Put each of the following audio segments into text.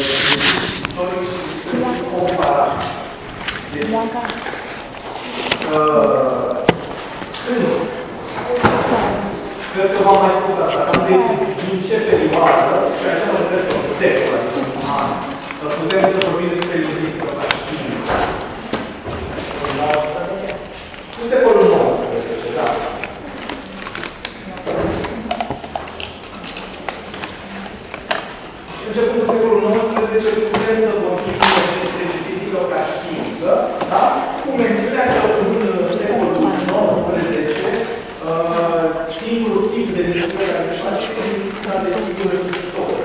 istoric și comparativ. Deci, uh, în Cred că v-am mai spus asta, cam de din ce perioadă, și aici mă refer tot secol, adică an, putem să vorbim despre lingvistică ca știință. În secolul XIX, da. Începând cu secolul XIX, putem să vorbim despre lingvistică ca știință, da? Cu mențiunea că în secolul XIX, uh, singurul tip de lingvistică care se face este lingvistica de figură istorică.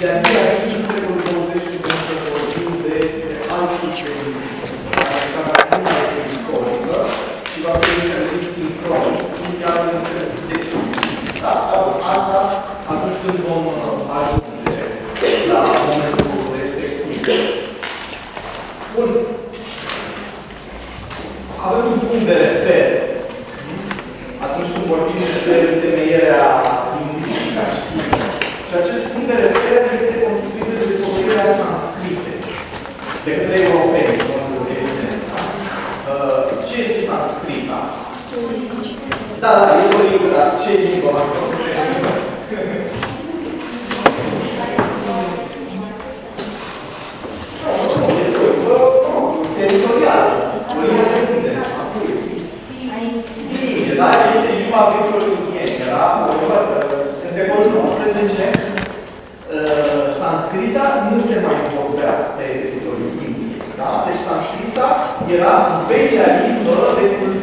De aceea, în secolul 20 putem să vorbim despre alt tip de lingvistică, care nu este istorică, și va fi un serviciu sincronic, inițial în sensul de Da, asta atunci când vom ajunge la momentul respectiv. Bun. Avem un punct de reper atunci când vorbim despre întemeierea lingvistică a științei. Și acest punct de reper este constituit de descoperirea sanscrite de către europeni, sunt evident. Da? Uh, ce este sanscrita? Da, da, e o limbă, dar ce limbă? Teritorială. O limbă de unde? Bine, da? Este limba greco-indiene. Era o limbă în secolul XIX. Sanscrita nu se mai vorbea pe teritoriul Indiei. Da? Deci sanscrita era vechea limbă de cultură. Era limba, da?